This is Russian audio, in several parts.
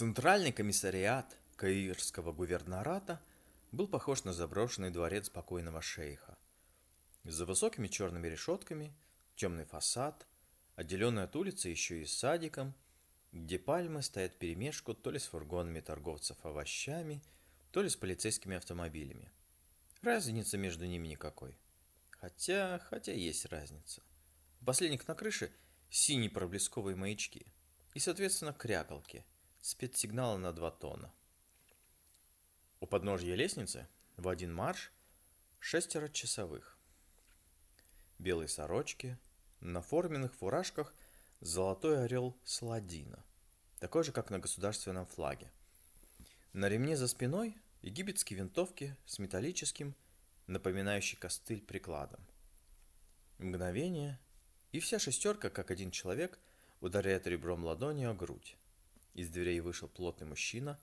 Центральный комиссариат Каирского гувернората был похож на заброшенный дворец спокойного шейха. За высокими черными решетками темный фасад, отделенный от улицы еще и садиком, где пальмы стоят перемешку то ли с фургонами торговцев овощами, то ли с полицейскими автомобилями. Разницы между ними никакой. Хотя, хотя есть разница. У последних на крыше синие проблесковые маячки и, соответственно, кряколки, спецсигналы на два тона. У подножья лестницы в один марш шестеро часовых. Белые сорочки, на форменных фуражках золотой орел Саладина, такой же, как на государственном флаге. На ремне за спиной египетские винтовки с металлическим, напоминающий костыль прикладом. Мгновение, и вся шестерка, как один человек, ударяет ребром ладони о грудь. Из дверей вышел плотный мужчина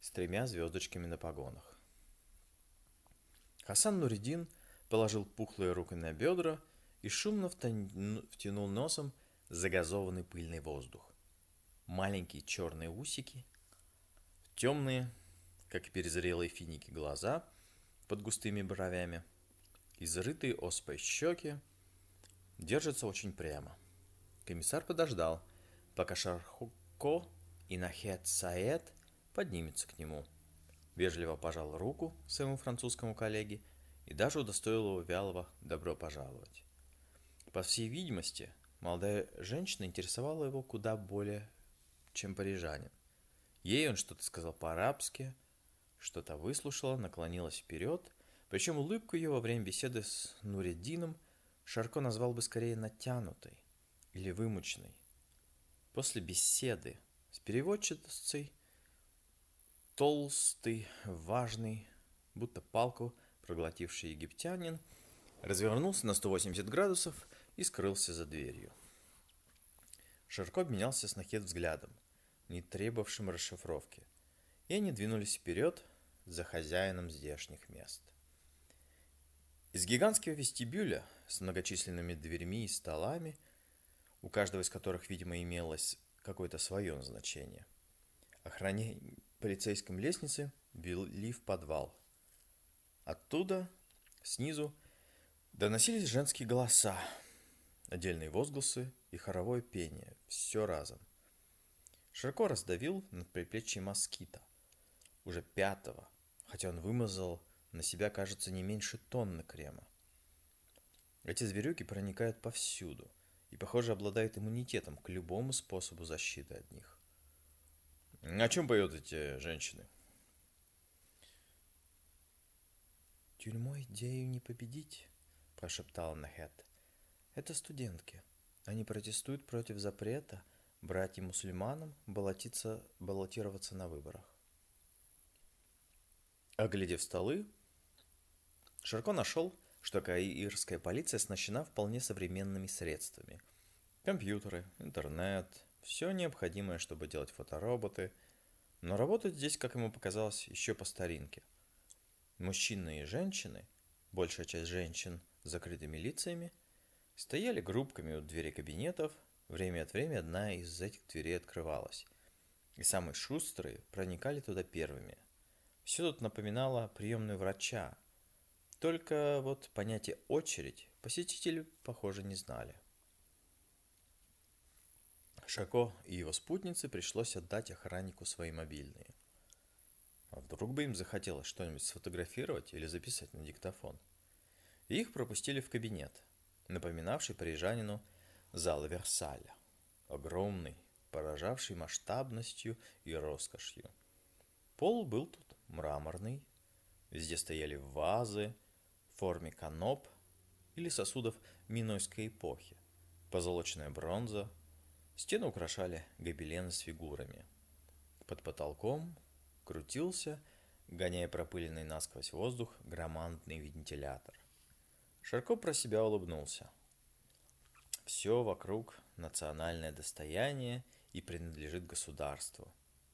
с тремя звездочками на погонах. Хасан Нуридин положил пухлые руки на бедра и шумно втянул носом загазованный пыльный воздух. Маленькие черные усики, темные, как перезрелые финики глаза под густыми бровями, изрытые оспой щеки, держатся очень прямо. Комиссар подождал, пока Шархуко и Нахет Саэт поднимется к нему. Вежливо пожал руку своему французскому коллеге и даже удостоил его вялого «добро пожаловать». По всей видимости, молодая женщина интересовала его куда более, чем парижанин. Ей он что-то сказал по-арабски, что-то выслушала, наклонилась вперед, причем улыбку ее во время беседы с Нуреддином Шарко назвал бы скорее натянутой или вымученной. После беседы переводчицей толстый, важный, будто палку проглотивший египтянин, развернулся на 180 градусов и скрылся за дверью. Широко обменялся с Нахет взглядом, не требовавшим расшифровки, и они двинулись вперед за хозяином здешних мест. Из гигантского вестибюля с многочисленными дверьми и столами, у каждого из которых, видимо, имелось какое-то свое назначение, охране полицейском лестнице вели в подвал. Оттуда, снизу, доносились женские голоса, отдельные возгласы и хоровое пение, все разом. Широко раздавил над предплечьем москита, уже пятого, хотя он вымазал на себя, кажется, не меньше тонны крема. Эти зверюки проникают повсюду и, похоже, обладают иммунитетом к любому способу защиты от них. О чем поют эти женщины? «Тюрьмой идею не победить», – прошептала Нахет. Это студентки. Они протестуют против запрета братьям-мусульманам баллотироваться на выборах. Оглядев столы, Широко нашел, что каирская полиция оснащена вполне современными средствами. Компьютеры, интернет, все необходимое, чтобы делать фотороботы, но работают здесь, как ему показалось, еще по старинке. Мужчины и женщины, большая часть женщин с закрытыми лицами – Стояли группками у двери кабинетов, время от времени одна из этих дверей открывалась. И самые шустрые проникали туда первыми. Все тут напоминало приемную врача. Только вот понятие «очередь» посетители, похоже, не знали. Шако и его спутнице пришлось отдать охраннику свои мобильные. А вдруг бы им захотелось что-нибудь сфотографировать или записать на диктофон. И их пропустили в кабинет – напоминавший парижанину зал Версаля. Огромный, поражавший масштабностью и роскошью. Пол был тут мраморный, везде стояли вазы форме каноп или сосудов минойской эпохи, позолоченная бронза, стены украшали гобелены с фигурами. Под потолком крутился, гоняя пропыленный насквозь воздух, громадный вентилятор. Широко про себя улыбнулся. Все вокруг национальное достояние и принадлежит государству,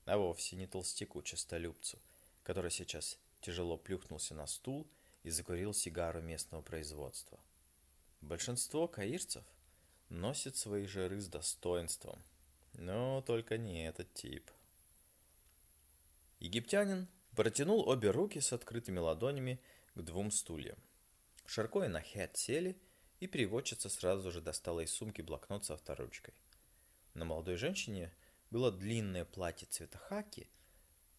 а вовсе не толстяку-честолюбцу, который сейчас тяжело плюхнулся на стул и закурил сигару местного производства. Большинство каирцев носит свои жиры с достоинством, но только не этот тип. Египтянин протянул обе руки с открытыми ладонями к двум стульям. Шарко и Нахет сели, и переводчица сразу же достала из сумки блокнот со авторучкой. На молодой женщине было длинное платье цвета хаки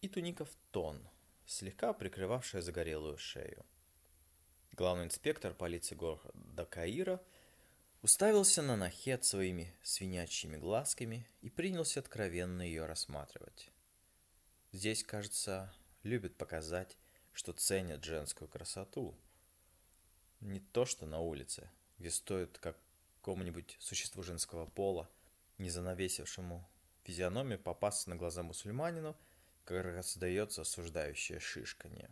и туника в тон, слегка прикрывавшая загорелую шею. Главный инспектор полиции города Каира уставился на Нахет своими свинячьими глазками и принялся откровенно ее рассматривать. Здесь, кажется, любят показать, что ценят женскую красоту. Не то, что на улице, где стоит какому-нибудь существу женского пола, не занавесившему физиономию, попасться на глаза мусульманину, как раздается осуждающее шишканье.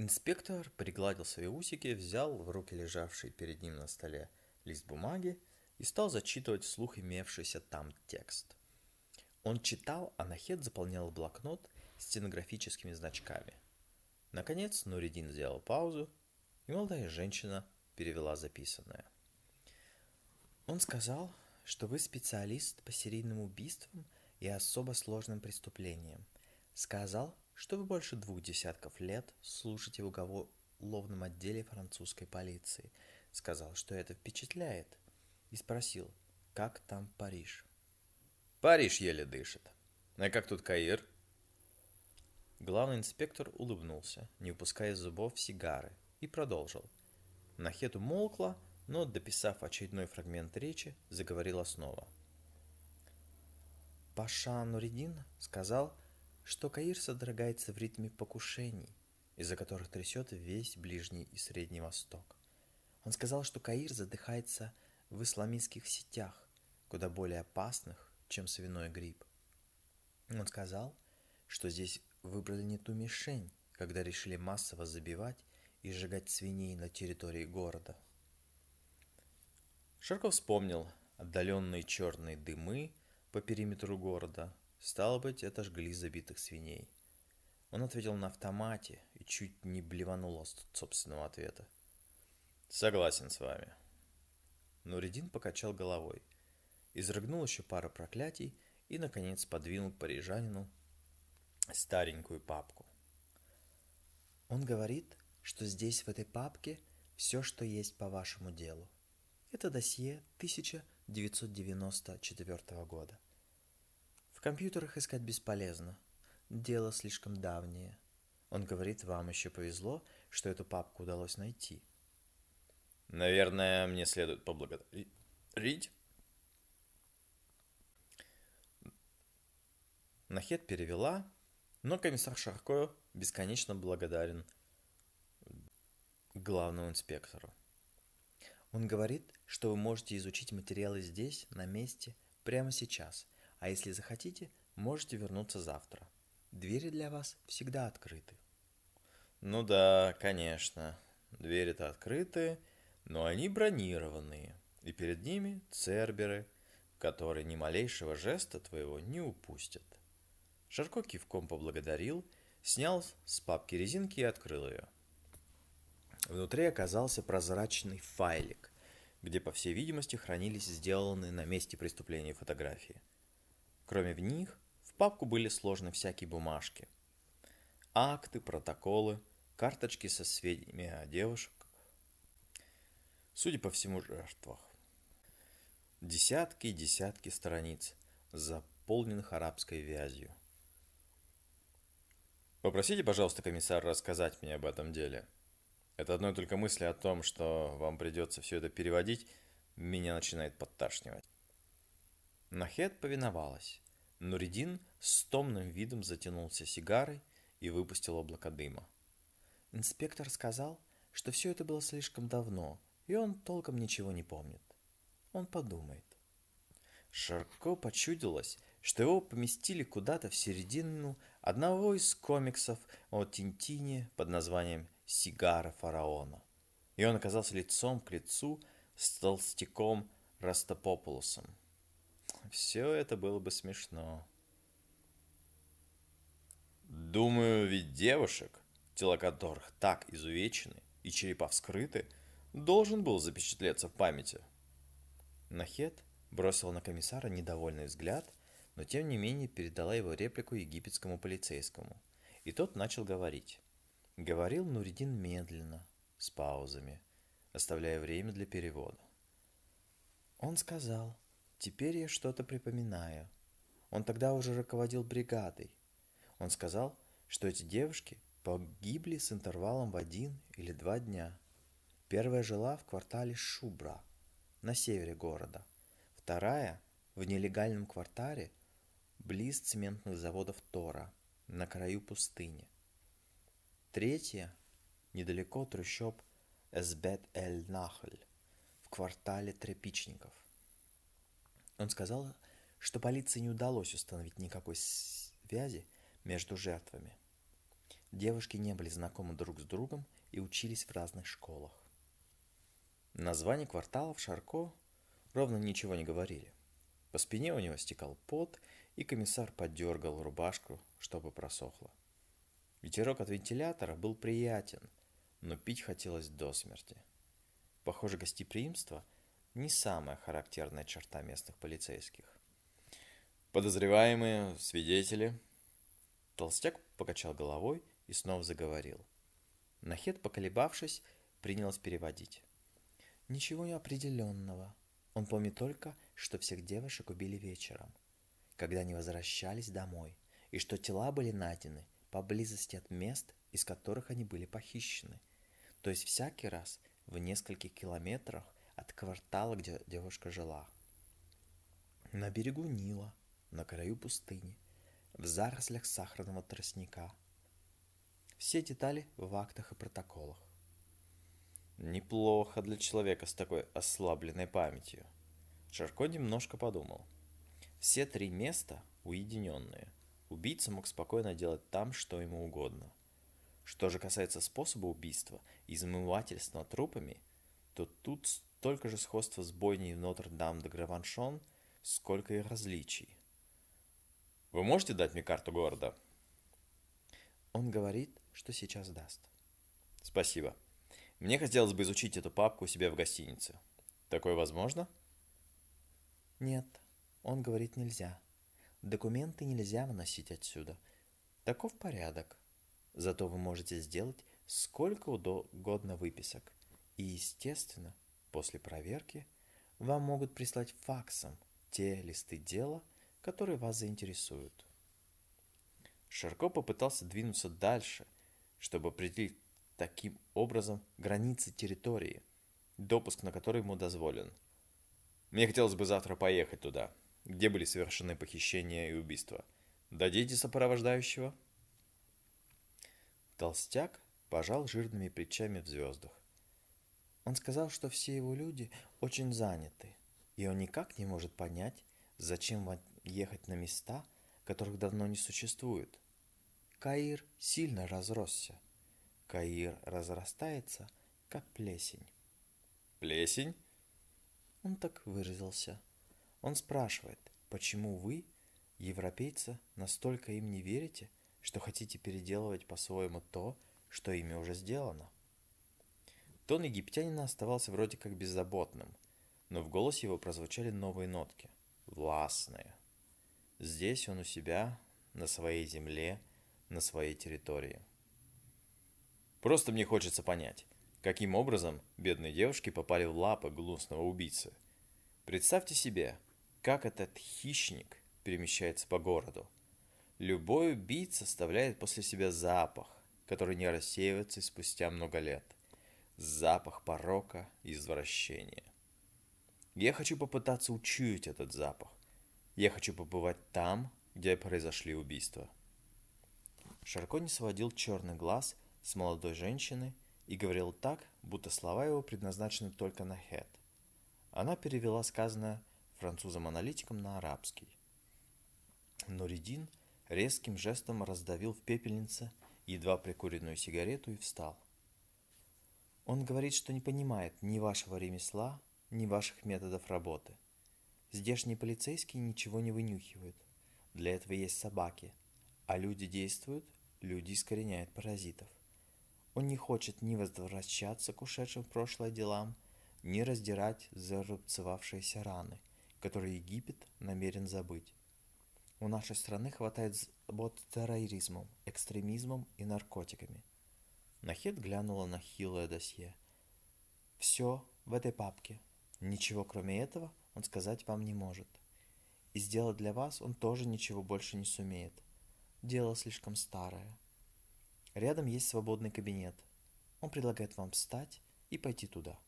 Инспектор пригладил свои усики, взял в руки лежавший перед ним на столе лист бумаги и стал зачитывать вслух имевшийся там текст. Он читал, а Нахед заполнял блокнот стенографическими значками. Наконец Нуридин сделал паузу, и молодая женщина перевела записанное. Он сказал, что вы специалист по серийным убийствам и особо сложным преступлениям. Сказал, что вы больше двух десятков лет служите в уголовном отделе французской полиции. Сказал, что это впечатляет. И спросил, как там Париж. Париж еле дышит. А как тут Каир? Главный инспектор улыбнулся, не выпуская из зубов сигары, и продолжил. Нахет умолкла, но, дописав очередной фрагмент речи, заговорила снова. Паша Нуридин сказал, что Каир содрогается в ритме покушений, из-за которых трясет весь Ближний и Средний Восток. Он сказал, что Каир задыхается в исламистских сетях, куда более опасных, чем свиной грипп. Он сказал, что здесь выбрали не ту мишень, когда решили массово забивать и сжигать свиней на территории города. Шарков вспомнил отдаленные черные дымы по периметру города, Стало быть, это жгли забитых свиней. Он ответил на автомате и чуть не блеванул от собственного ответа. Согласен с вами. Нуридин покачал головой, изрыгнул еще пару проклятий и, наконец, подвинул парижанину старенькую папку. Он говорит, что здесь, в этой папке, все, что есть по вашему делу. Это досье 1994 года. Компьютерах искать бесполезно. Дело слишком давнее. Он говорит, вам еще повезло, что эту папку удалось найти. Наверное, мне следует поблагодарить. Нахет перевела, но комиссар Шарко бесконечно благодарен главному инспектору. Он говорит, что вы можете изучить материалы здесь, на месте, прямо сейчас – а если захотите, можете вернуться завтра. Двери для вас всегда открыты. Ну да, конечно. Двери-то открыты, но они бронированные. И перед ними церберы, которые ни малейшего жеста твоего не упустят. Шарко кивком поблагодарил, снял с папки резинки и открыл ее. Внутри оказался прозрачный файлик, где, по всей видимости, хранились сделанные на месте преступления фотографии – Кроме в них, в папку были сложены всякие бумажки. Акты, протоколы, карточки со сведениями о девушек. Судя по всему, жертвах. Десятки и десятки страниц, заполненных арабской вязью. Попросите, пожалуйста, комиссар рассказать мне об этом деле. Это одной только мысли о том, что вам придется все это переводить, меня начинает подташнивать. Нахет повиновалась. Нуридин с томным видом затянулся сигарой и выпустил облако дыма. Инспектор сказал, что все это было слишком давно, и он толком ничего не помнит. Он подумает. Шарко почудилось, что его поместили куда-то в середину одного из комиксов о Тинтине под названием «Сигара фараона». И он оказался лицом к лицу с толстяком Растопопулосом. Все это было бы смешно. Думаю, ведь девушек, тела которых так изувечены и черепа вскрыты, должен был запечатлеться в памяти. Нахет бросил на комиссара недовольный взгляд, но тем не менее передала его реплику египетскому полицейскому. И тот начал говорить. Говорил Нуридин медленно, с паузами, оставляя время для перевода. Он сказал, теперь я что-то припоминаю. Он тогда уже руководил бригадой. Он сказал, что эти девушки погибли с интервалом в один или два дня. Первая жила в квартале Шубра, на севере города. Вторая – в нелегальном квартале близ цементных заводов Тора, на краю пустыни. Третья – недалеко трущоб Эсбет-эль-Нахль, в квартале тряпичников. Он сказал, что полиции не удалось установить никакой связи между жертвами. Девушки не были знакомы друг с другом и учились в разных школах. Названия кварталов Шарко ровно ничего не говорили. По спине у него стекал пот, и комиссар подергал рубашку, чтобы просохло. Ветерок от вентилятора был приятен, но пить хотелось до смерти. Похоже, гостеприимство – не самая характерная черта местных полицейских. Подозреваемые, свидетели. Толстяк покачал головой и снова заговорил. Нахет, поколебавшись, принялась переводить. Ничего неопределенного. Он помнит только, что всех девушек убили вечером, когда они возвращались домой, и что тела были найдены поблизости от мест, из которых они были похищены. То есть всякий раз в нескольких километрах от квартала, где девушка жила. На берегу Нила, на краю пустыни, в зарослях сахарного тростника. Все детали в актах и протоколах. Неплохо для человека с такой ослабленной памятью. Шарко немножко подумал. Все три места уединенные. Убийца мог спокойно делать там, что ему угодно. Что же касается способа убийства измывательства трупами, то тут столько же сходства с бойней в Нотр-Дам де Граваншон, сколько и различий. Вы можете дать мне карту города? Он говорит, что сейчас даст. Спасибо. Мне хотелось бы изучить эту папку у себя в гостинице. Такое возможно? Нет, он говорит нельзя. Документы нельзя выносить отсюда. Таков порядок. Зато вы можете сделать сколько угодно выписок. И, естественно, после проверки вам могут прислать факсом те листы дела, которые вас заинтересуют. Шарко попытался двинуться дальше, чтобы определить таким образом границы территории, допуск на который ему дозволен. Мне хотелось бы завтра поехать туда, где были совершены похищения и убийства. Дадите сопровождающего? Толстяк пожал жирными плечами в звездах. Он сказал, что все его люди очень заняты, и он никак не может понять, зачем ехать на места, которых давно не существует. Каир сильно разросся – Каир разрастается, как плесень. Плесень? Он так выразился. Он спрашивает, почему вы, европейцы, настолько им не верите, что хотите переделывать по-своему то, что ими уже сделано? Тон египтянина оставался вроде как беззаботным, но в голосе его прозвучали новые нотки, властные. Здесь он у себя, на своей земле, на своей территории. Просто мне хочется понять, каким образом бедные девушки попали в лапы гнусного убийцы. Представьте себе, как этот хищник перемещается по городу. Любой убийца оставляет после себя запах, который не рассеивается спустя много лет. Запах порока и извращения. Я хочу попытаться учуять этот запах. Я хочу побывать там, где произошли убийства. Шарко не сводил черный глаз – с молодой женщины и говорил так, будто слова его предназначены только на Хет. Она перевела сказанное французом-аналитиком на арабский. Но Редин резким жестом раздавил в пепельнице едва прикуренную сигарету и встал. Он говорит, что не понимает ни вашего ремесла, ни ваших методов работы. Здешние полицейские ничего не вынюхивают. Для этого есть собаки. А люди действуют, люди искореняют паразитов. Он не хочет ни возвращаться к ушедшим в прошлое делам, ни раздирать зарубцевавшиеся раны, которые Египет намерен забыть. У нашей страны хватает забот терроризмом, экстремизмом и наркотиками. Нахет глянула на хилое досье. Все в этой папке. Ничего кроме этого он сказать вам не может. И сделать для вас он тоже ничего больше не сумеет. Дело слишком старое. Рядом есть свободный кабинет. Он предлагает вам встать и пойти туда.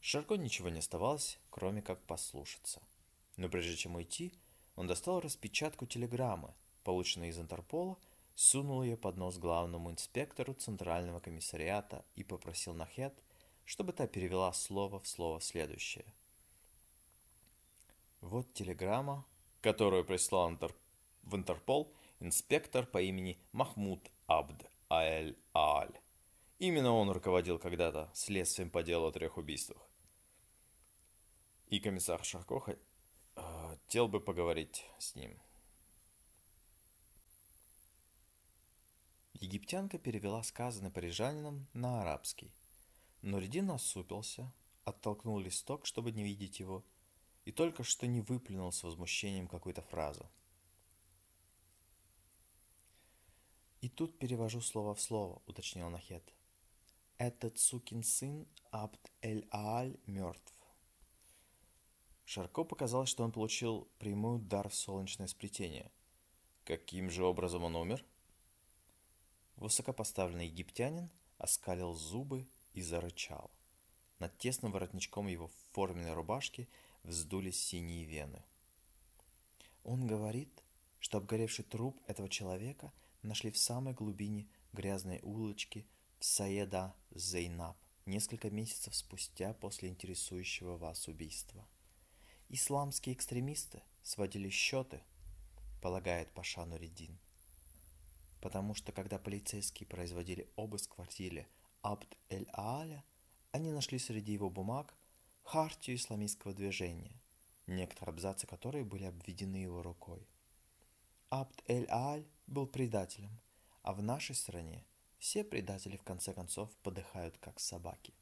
Шарко ничего не оставалось, кроме как послушаться. Но прежде чем уйти, он достал распечатку телеграммы, полученной из Интерпола, сунул ее под нос главному инспектору Центрального комиссариата и попросил Нахет, чтобы та перевела слово в слово следующее. Вот телеграмма, которую прислал в Интерпол инспектор по имени Махмуд Абд Аэль Аль. Именно он руководил когда-то следствием по делу о трех убийствах. И комиссар Шарко хотел бы поговорить с ним. Египтянка перевела сказанное парижанином на арабский. Но Редин насупился, оттолкнул листок, чтобы не видеть его, и только что не выплюнул с возмущением какую-то фразу. «И тут перевожу слово в слово», — уточнил Нахет. «Этот сукин сын Абд-эль-Ааль мертв. Шарко показалось, что он получил прямой удар в солнечное сплетение. Каким же образом он умер? Высокопоставленный египтянин оскалил зубы и зарычал. Над тесным воротничком его форменной рубашки вздулись синие вены. Он говорит, что обгоревший труп этого человека нашли в самой глубине грязной улочки в Саеда Зейнаб несколько месяцев спустя после интересующего вас убийства. Исламские экстремисты сводили счеты, полагает Паша Нуриддин. Потому что когда полицейские производили обыск в квартире Абд-эль-Ааля, они нашли среди его бумаг хартию исламистского движения, некоторые абзацы которой были обведены его рукой. Абд-эль-Ааль был предателем, а в нашей стране все предатели в конце концов подыхают как собаки.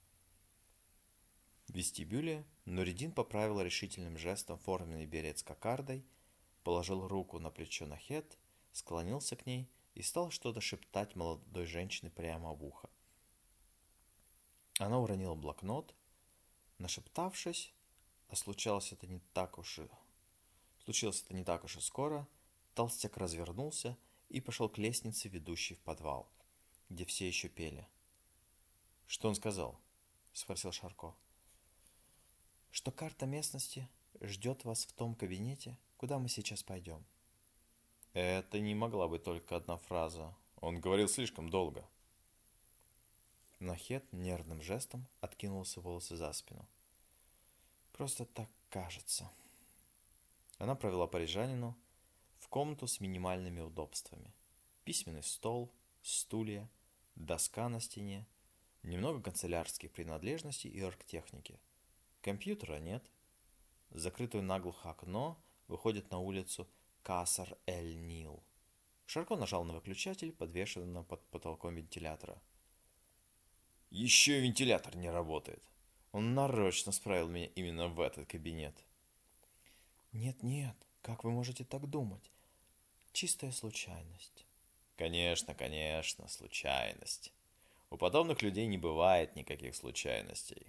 В вестибюле Нуридин поправил решительным жестом форменный берет с кокардой, положил руку на плечо Нахет, склонился к ней и стал что-то шептать молодой женщине прямо в ухо. Она уронила блокнот, нашептавшись, а случалось это не так уж и... Случилось это не так уж и скоро, толстяк развернулся и пошел к лестнице, ведущей в подвал, где все еще пели. «Что он сказал?» — спросил Шарко что карта местности ждет вас в том кабинете, куда мы сейчас пойдем. Это не могла быть только одна фраза. Он говорил слишком долго. Нахет нервным жестом откинулся волосы за спину. Просто так кажется. Она провела парижанину в комнату с минимальными удобствами. Письменный стол, стулья, доска на стене, немного канцелярских принадлежностей и оргтехники – Компьютера нет. Закрытое наглухо окно выходит на улицу Касар-эль-Нил. Шарко нажал на выключатель, подвешенный под потолком вентилятора. Еще вентилятор не работает. Он нарочно справил меня именно в этот кабинет. Нет-нет, как вы можете так думать? Чистая случайность. Конечно, конечно, случайность. У подобных людей не бывает никаких случайностей.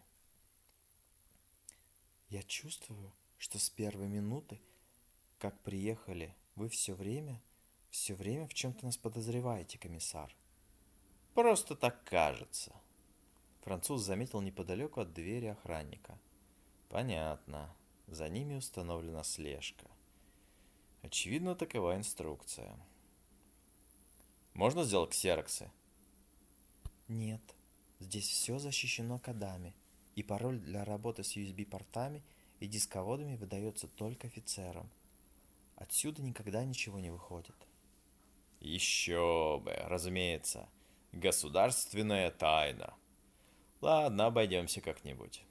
Я чувствую, что с первой минуты, как приехали, вы все время, все время в чем-то нас подозреваете, комиссар. Просто так кажется. Француз заметил неподалеку от двери охранника. Понятно. За ними установлена слежка. Очевидно, такова инструкция. Можно сделать ксероксы? Нет. Здесь все защищено кодами и пароль для работы с USB-портами и дисководами выдается только офицерам. Отсюда никогда ничего не выходит. Еще бы, разумеется, государственная тайна. Ладно, обойдемся как-нибудь.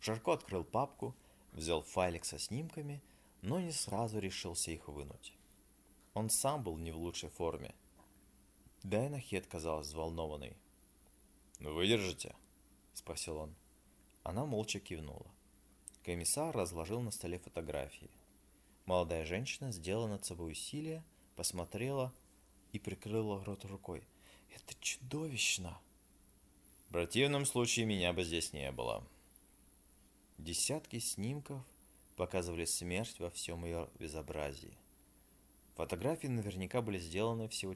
Жарко открыл папку, взял файлик со снимками, но не сразу решился их вынуть. Он сам был не в лучшей форме. Дайна Хет казалась взволнованной. «Ну, выдержите?» – спросил он. Она молча кивнула. Комиссар разложил на столе фотографии. Молодая женщина сделала над собой усилие, посмотрела и прикрыла рот рукой. «Это чудовищно!» В противном случае меня бы здесь не было. Десятки снимков показывали смерть во всем ее безобразии. Фотографии наверняка были сделаны всего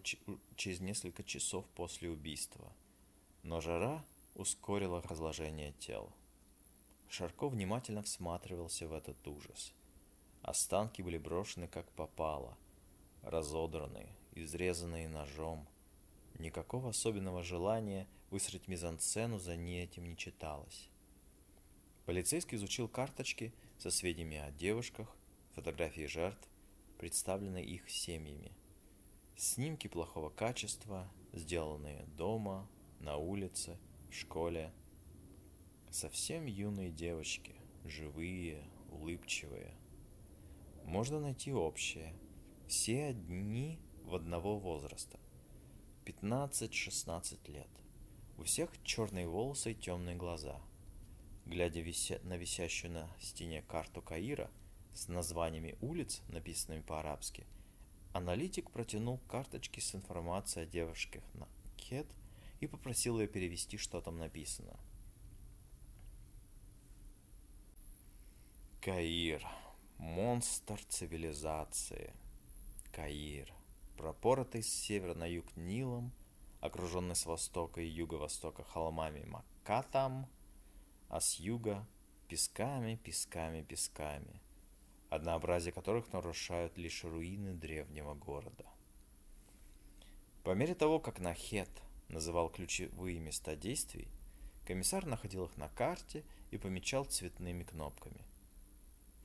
через несколько часов после убийства, но жара ускорила разложение тел. Шарко внимательно всматривался в этот ужас. Останки были брошены как попало, разодранные, изрезанные ножом. Никакого особенного желания выстроить мизансцену за ней этим не читалось. Полицейский изучил карточки со сведениями о девушках, фотографии жертв, представленные их семьями. Снимки плохого качества, сделанные дома, на улице, в школе. Совсем юные девочки, живые, улыбчивые. Можно найти общее. Все одни в одного возраста. 15-16 лет. У всех черные волосы и темные глаза. Глядя вися... на висящую на стене карту Каира с названиями улиц, написанными по-арабски, аналитик протянул карточки с информацией о девушках на Кет и попросил ее перевести, что там написано. Каир. Монстр цивилизации. Каир. Пропоротый с севера на юг Нилом, окруженный с востока и юго-востока холмами Макатам, а с юга песками, песками, песками, однообразие которых нарушают лишь руины древнего города. По мере того, как Нахет называл ключевые места действий, комиссар находил их на карте и помечал цветными кнопками –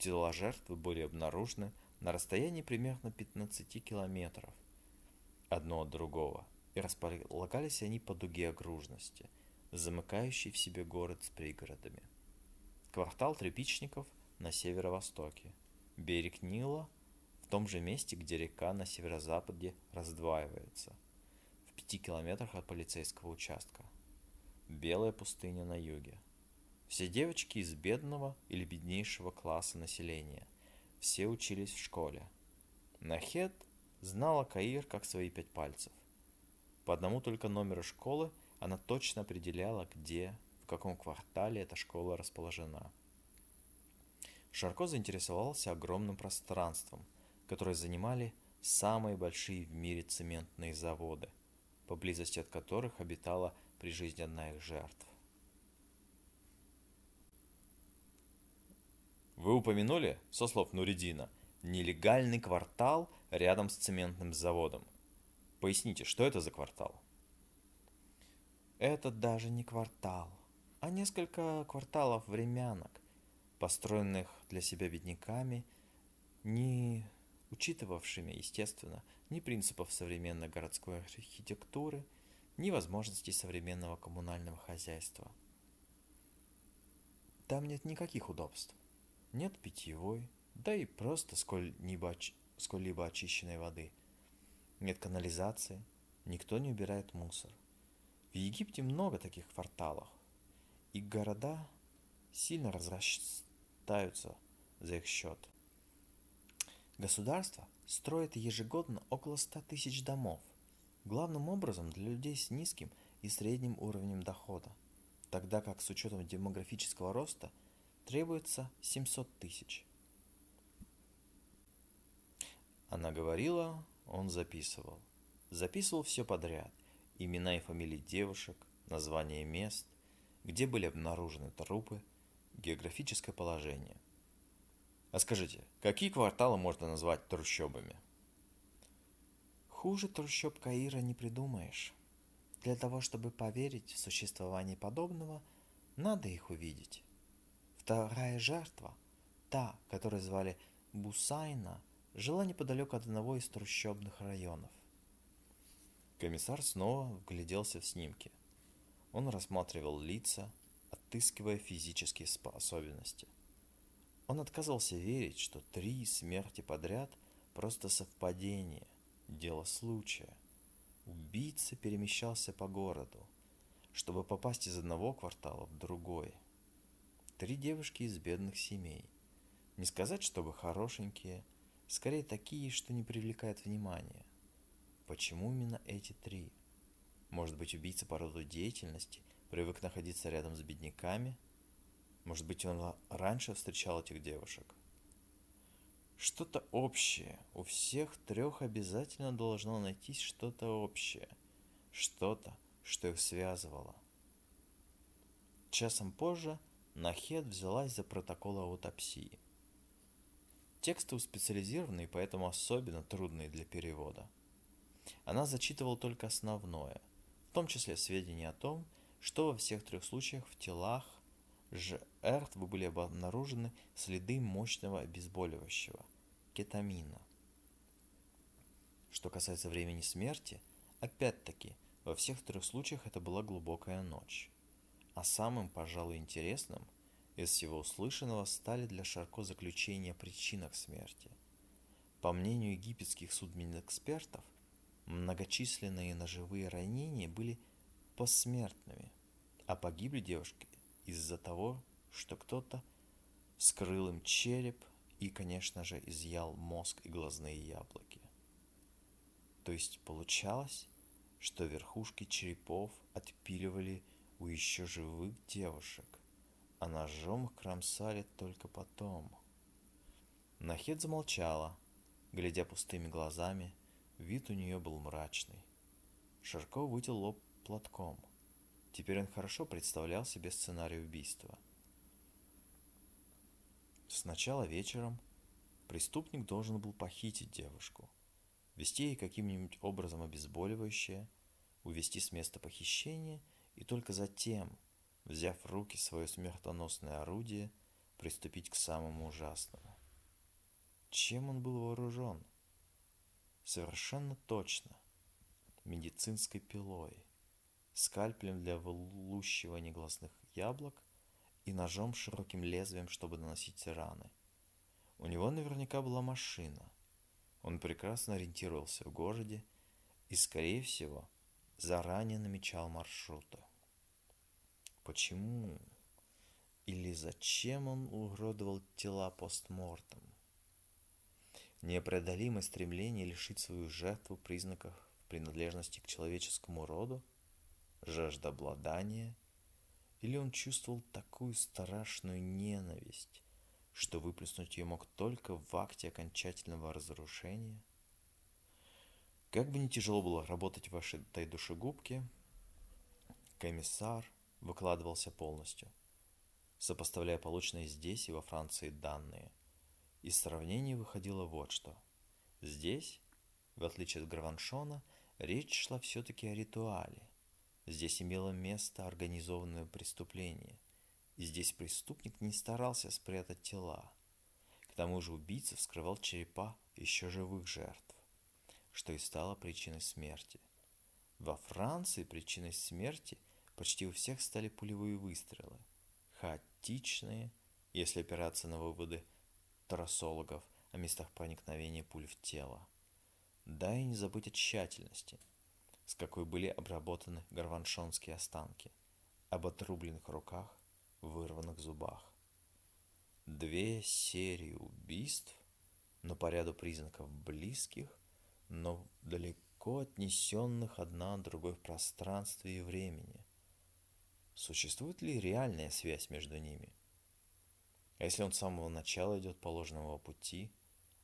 Тела жертвы были обнаружены на расстоянии примерно 15 километров одно от другого, и располагались они по дуге окружности, замыкающей в себе город с пригородами. Квартал тряпичников на северо-востоке, берег Нила в том же месте, где река на северо-западе раздваивается, в пяти километрах от полицейского участка. Белая пустыня на юге – все девочки из бедного или беднейшего класса населения. Все учились в школе. Нахет знала Каир как свои пять пальцев. По одному только номеру школы она точно определяла, где, в каком квартале эта школа расположена. Шарко заинтересовался огромным пространством, которое занимали самые большие в мире цементные заводы, поблизости от которых обитала при жизни одна их жертв. Вы упомянули, со слов Нуридина, нелегальный квартал рядом с цементным заводом. Поясните, что это за квартал? Это даже не квартал, а несколько кварталов времянок, построенных для себя бедняками, не учитывавшими, естественно, ни принципов современной городской архитектуры, ни возможностей современного коммунального хозяйства. Там нет никаких удобств нет питьевой, да и просто сколь-либо сколь очищенной воды. Нет канализации, никто не убирает мусор. В Египте много таких кварталов, и города сильно разрастаются за их счет. Государство строит ежегодно около 100 тысяч домов, главным образом для людей с низким и средним уровнем дохода, тогда как с учетом демографического роста – требуется 700 тысяч. Она говорила, он записывал. Записывал все подряд. Имена и фамилии девушек, названия мест, где были обнаружены трупы, географическое положение. А скажите, какие кварталы можно назвать трущобами? Хуже трущоб Каира не придумаешь. Для того, чтобы поверить в существование подобного, надо их увидеть. Вторая жертва, та, которую звали Бусайна, жила неподалеку от одного из трущобных районов. Комиссар снова вгляделся в снимки. Он рассматривал лица, отыскивая физические особенности. Он отказывался верить, что три смерти подряд – просто совпадение, дело случая. Убийца перемещался по городу, чтобы попасть из одного квартала в другой – Три девушки из бедных семей. Не сказать, чтобы хорошенькие, Скорее такие, что не привлекают внимания. Почему именно эти три? Может быть, убийца по роду деятельности привык находиться рядом с бедняками? Может быть, он раньше встречал этих девушек? Что-то общее. У всех трех обязательно должно найтись что-то общее. Что-то, что их связывало. Часом позже Нахед взялась за протокол аутопсии. Тексты специализированные, поэтому особенно трудные для перевода. Она зачитывала только основное, в том числе сведения о том, что во всех трех случаях в телах жертв были обнаружены следы мощного обезболивающего – кетамина. Что касается времени смерти, опять-таки, во всех трех случаях это была глубокая ночь. А самым, пожалуй, интересным из всего услышанного стали для Шарко заключения причинах смерти. По мнению египетских судмедэкспертов, многочисленные ножевые ранения были посмертными, а погибли девушки из-за того, что кто-то скрыл им череп и, конечно же, изъял мозг и глазные яблоки. То есть получалось, что верхушки черепов отпиливали у еще живых девушек, а ножом их кромсали только потом. Нахед замолчала, глядя пустыми глазами, вид у нее был мрачный. Шарко вытел лоб платком. Теперь он хорошо представлял себе сценарий убийства. Сначала вечером преступник должен был похитить девушку, вести ей каким-нибудь образом обезболивающее, увести с места похищения и только затем, взяв в руки свое смертоносное орудие, приступить к самому ужасному. Чем он был вооружен? Совершенно точно. Медицинской пилой, скальпелем для вылущивания глазных яблок и ножом с широким лезвием, чтобы наносить раны. У него наверняка была машина. Он прекрасно ориентировался в городе и, скорее всего, заранее намечал маршруты. Почему или зачем он уродовал тела постмортом? Непреодолимое стремление лишить свою жертву признаков принадлежности к человеческому роду? Жажда обладания? Или он чувствовал такую страшную ненависть, что выплеснуть ее мог только в акте окончательного разрушения? Как бы ни тяжело было работать в вашей этой душегубке, комиссар выкладывался полностью, сопоставляя полученные здесь и во Франции данные. Из сравнения выходило вот что. Здесь, в отличие от Граваншона, речь шла все-таки о ритуале. Здесь имело место организованное преступление, и здесь преступник не старался спрятать тела. К тому же убийца вскрывал черепа еще живых жертв что и стало причиной смерти. Во Франции причиной смерти почти у всех стали пулевые выстрелы. Хаотичные, если опираться на выводы трассологов о местах проникновения пуль в тело. Да и не забыть о тщательности, с какой были обработаны гарваншонские останки, об отрубленных руках, вырванных зубах. Две серии убийств, но по ряду признаков близких, но далеко отнесенных одна от другой в пространстве и времени. Существует ли реальная связь между ними? А если он с самого начала идет по ложному пути?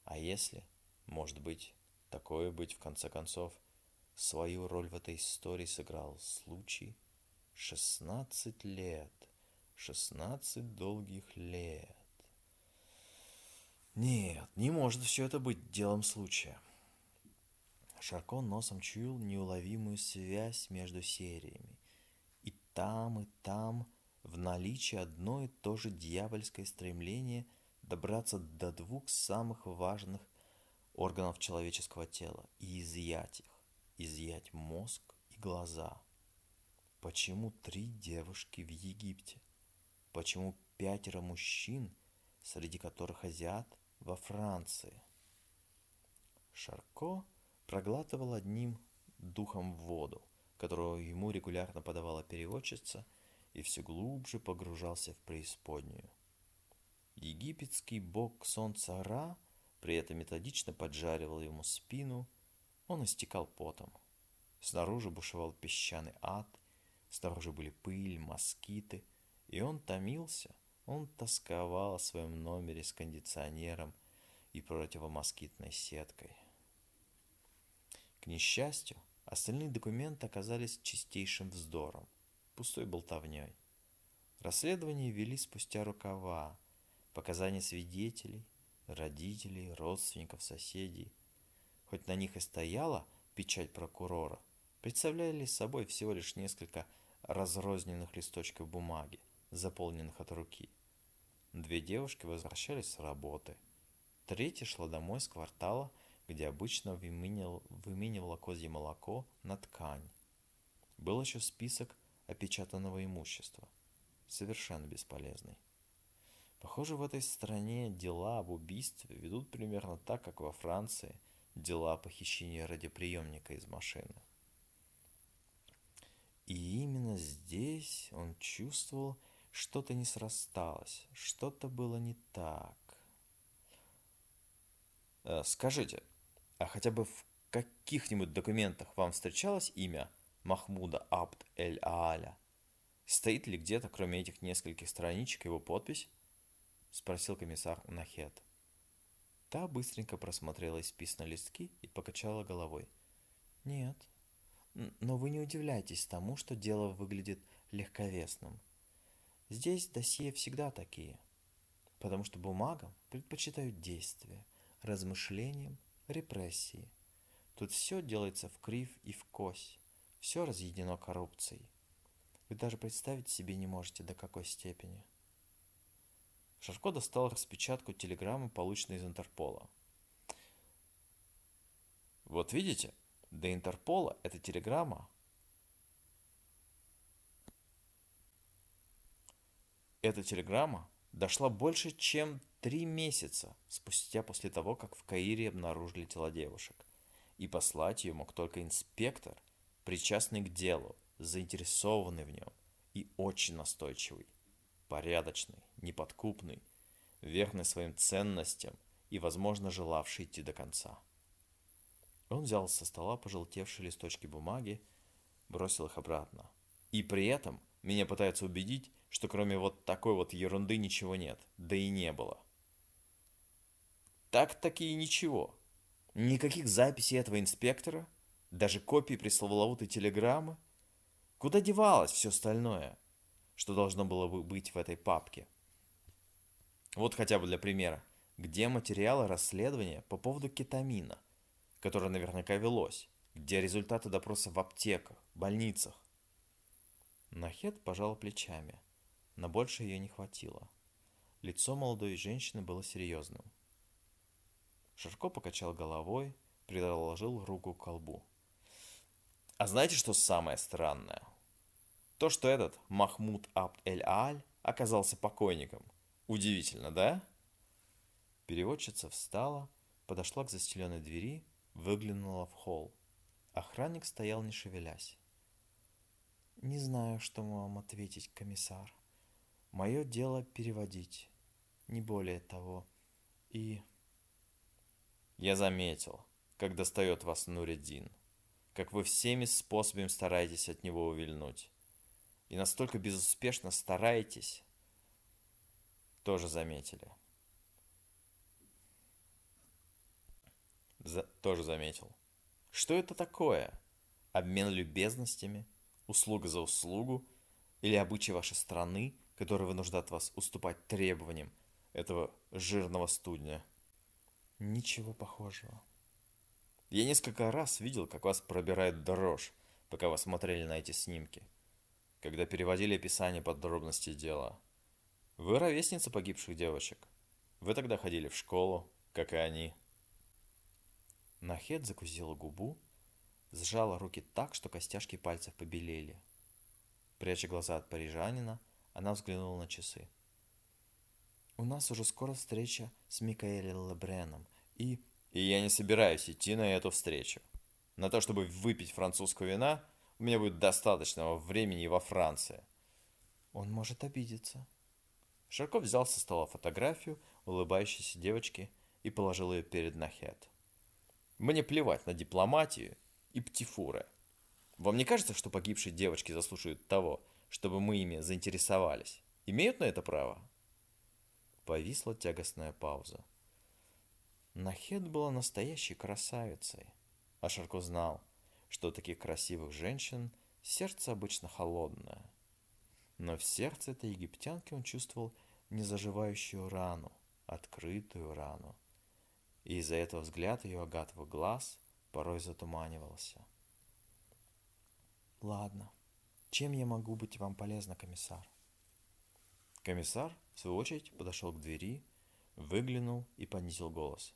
А если, может быть, такое быть в конце концов, свою роль в этой истории сыграл случай? 16 лет, 16 долгих лет. Нет, не может все это быть делом случая. Шарко носом чуял неуловимую связь между сериями. И там, и там в наличии одно и то же дьявольское стремление добраться до двух самых важных органов человеческого тела и изъять их, изъять мозг и глаза. Почему три девушки в Египте? Почему пятеро мужчин, среди которых азиат, во Франции? Шарко проглатывал одним духом воду, которую ему регулярно подавала переводчица, и все глубже погружался в преисподнюю. Египетский бог солнца Ра при этом методично поджаривал ему спину, он истекал потом. Снаружи бушевал песчаный ад, снаружи были пыль, москиты, и он томился, он тосковал о своем номере с кондиционером и противомоскитной сеткой. К несчастью, остальные документы оказались чистейшим вздором, пустой болтовней. Расследование вели спустя рукава, показания свидетелей, родителей, родственников, соседей. Хоть на них и стояла печать прокурора, представляли собой всего лишь несколько разрозненных листочков бумаги, заполненных от руки. Две девушки возвращались с работы. Третья шла домой с квартала, где обычно выменивала, выменивала козье молоко на ткань. Был еще список опечатанного имущества, совершенно бесполезный. Похоже, в этой стране дела об убийстве ведут примерно так, как во Франции дела о похищении радиоприемника из машины. И именно здесь он чувствовал, что-то не срасталось, что-то было не так. Э, скажите, а хотя бы в каких-нибудь документах вам встречалось имя Махмуда Абд Эль-Ааля? Стоит ли где-то, кроме этих нескольких страничек, его подпись? Спросил комиссар Нахет. Та быстренько просмотрела исписанные листки и покачала головой. Нет. Но вы не удивляйтесь тому, что дело выглядит легковесным. Здесь досье всегда такие. Потому что бумагам предпочитают действия, размышлениям репрессии. Тут все делается в крив и в кось, все разъединено коррупцией. Вы даже представить себе не можете, до какой степени. Шарко достал распечатку телеграммы, полученной из Интерпола. Вот видите, до Интерпола эта телеграмма Эта телеграмма дошла больше, чем три месяца спустя после того, как в Каире обнаружили тела девушек. И послать ее мог только инспектор, причастный к делу, заинтересованный в нем и очень настойчивый, порядочный, неподкупный, верный своим ценностям и, возможно, желавший идти до конца. Он взял со стола пожелтевшие листочки бумаги, бросил их обратно. И при этом меня пытаются убедить, что кроме вот такой вот ерунды ничего нет, да и не было. Так-таки и ничего. Никаких записей этого инспектора, даже копии пресловутой телеграммы. Куда девалось все остальное, что должно было бы быть в этой папке? Вот хотя бы для примера, где материалы расследования по поводу кетамина, которое наверняка велось, где результаты допроса в аптеках, больницах. Нахед пожал плечами. На больше ее не хватило. Лицо молодой женщины было серьезным. Шарко покачал головой, приложил руку к колбу. А знаете, что самое странное? То, что этот Махмуд Абд Эль-Аль оказался покойником. Удивительно, да? Переводчица встала, подошла к застеленной двери, выглянула в холл. Охранник стоял не шевелясь. «Не знаю, что вам ответить, комиссар. Мое дело переводить, не более того. И я заметил, как достает вас Нуриддин, как вы всеми способами стараетесь от него увильнуть. И настолько безуспешно стараетесь, тоже заметили. За, тоже заметил. Что это такое? Обмен любезностями? Услуга за услугу? Или обычай вашей страны, который вынуждает вас уступать требованиям этого жирного студня? Ничего похожего. Я несколько раз видел, как вас пробирает дрожь, пока вы смотрели на эти снимки, когда переводили описание подробностей дела. Вы ровесница погибших девочек. Вы тогда ходили в школу, как и они. Нахед закусила губу, сжала руки так, что костяшки пальцев побелели. Пряча глаза от парижанина, она взглянула на часы. У нас уже скоро встреча с Микаэлем Лебреном, и... И я не собираюсь идти на эту встречу. На то, чтобы выпить французского вина, у меня будет достаточного времени во Франции. Он может обидеться. Шарков взял со стола фотографию улыбающейся девочки и положил ее перед Нахет. Мне плевать на дипломатию и птифуры. Вам не кажется, что погибшие девочки заслуживают того, чтобы мы ими заинтересовались? Имеют на это право? Повисла тягостная пауза. Нахет была настоящей красавицей, а Шарко знал, что у таких красивых женщин сердце обычно холодное. Но в сердце этой египтянки он чувствовал незаживающую рану, открытую рану. И из-за этого взгляд ее агатовых глаз порой затуманивался. «Ладно, чем я могу быть вам полезна, комиссар?» Комиссар, в свою очередь, подошел к двери, выглянул и понизил голос.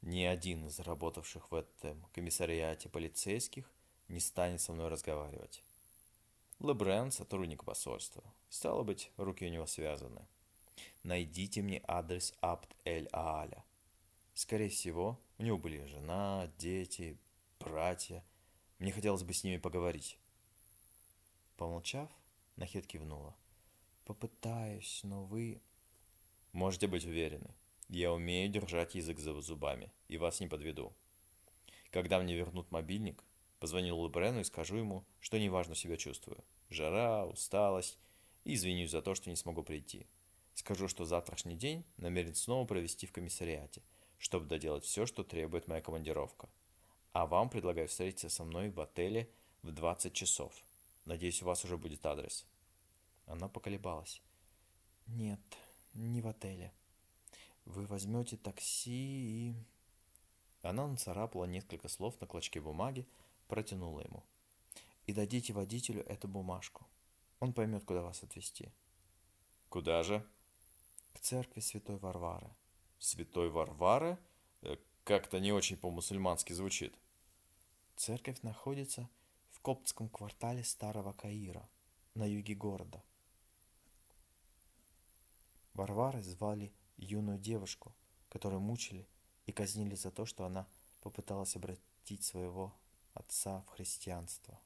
Ни один из работавших в этом комиссариате полицейских не станет со мной разговаривать. Лебрен – сотрудник посольства. Стало быть, руки у него связаны. Найдите мне адрес Абд-эль-Ааля. Скорее всего, у него были жена, дети, братья. Мне хотелось бы с ними поговорить. Помолчав, Нахет кивнула. Попытаюсь, но вы... Можете быть уверены, я умею держать язык за зубами и вас не подведу. Когда мне вернут мобильник, Позвоню Лебрену и скажу ему, что неважно себя чувствую. Жара, усталость. И извинюсь за то, что не смогу прийти. Скажу, что завтрашний день намерен снова провести в комиссариате, чтобы доделать все, что требует моя командировка. А вам предлагаю встретиться со мной в отеле в 20 часов. Надеюсь, у вас уже будет адрес. Она поколебалась. Нет, не в отеле. Вы возьмете такси и... Она нацарапала несколько слов на клочке бумаги, протянула ему. «И дадите водителю эту бумажку. Он поймет, куда вас отвезти». «Куда же?» «К церкви Святой Варвары». «Святой Варвары? Э, как-то не очень по-мусульмански звучит». Церковь находится коптском квартале Старого Каира, на юге города. Варварой звали юную девушку, которую мучили и казнили за то, что она попыталась обратить своего отца в христианство.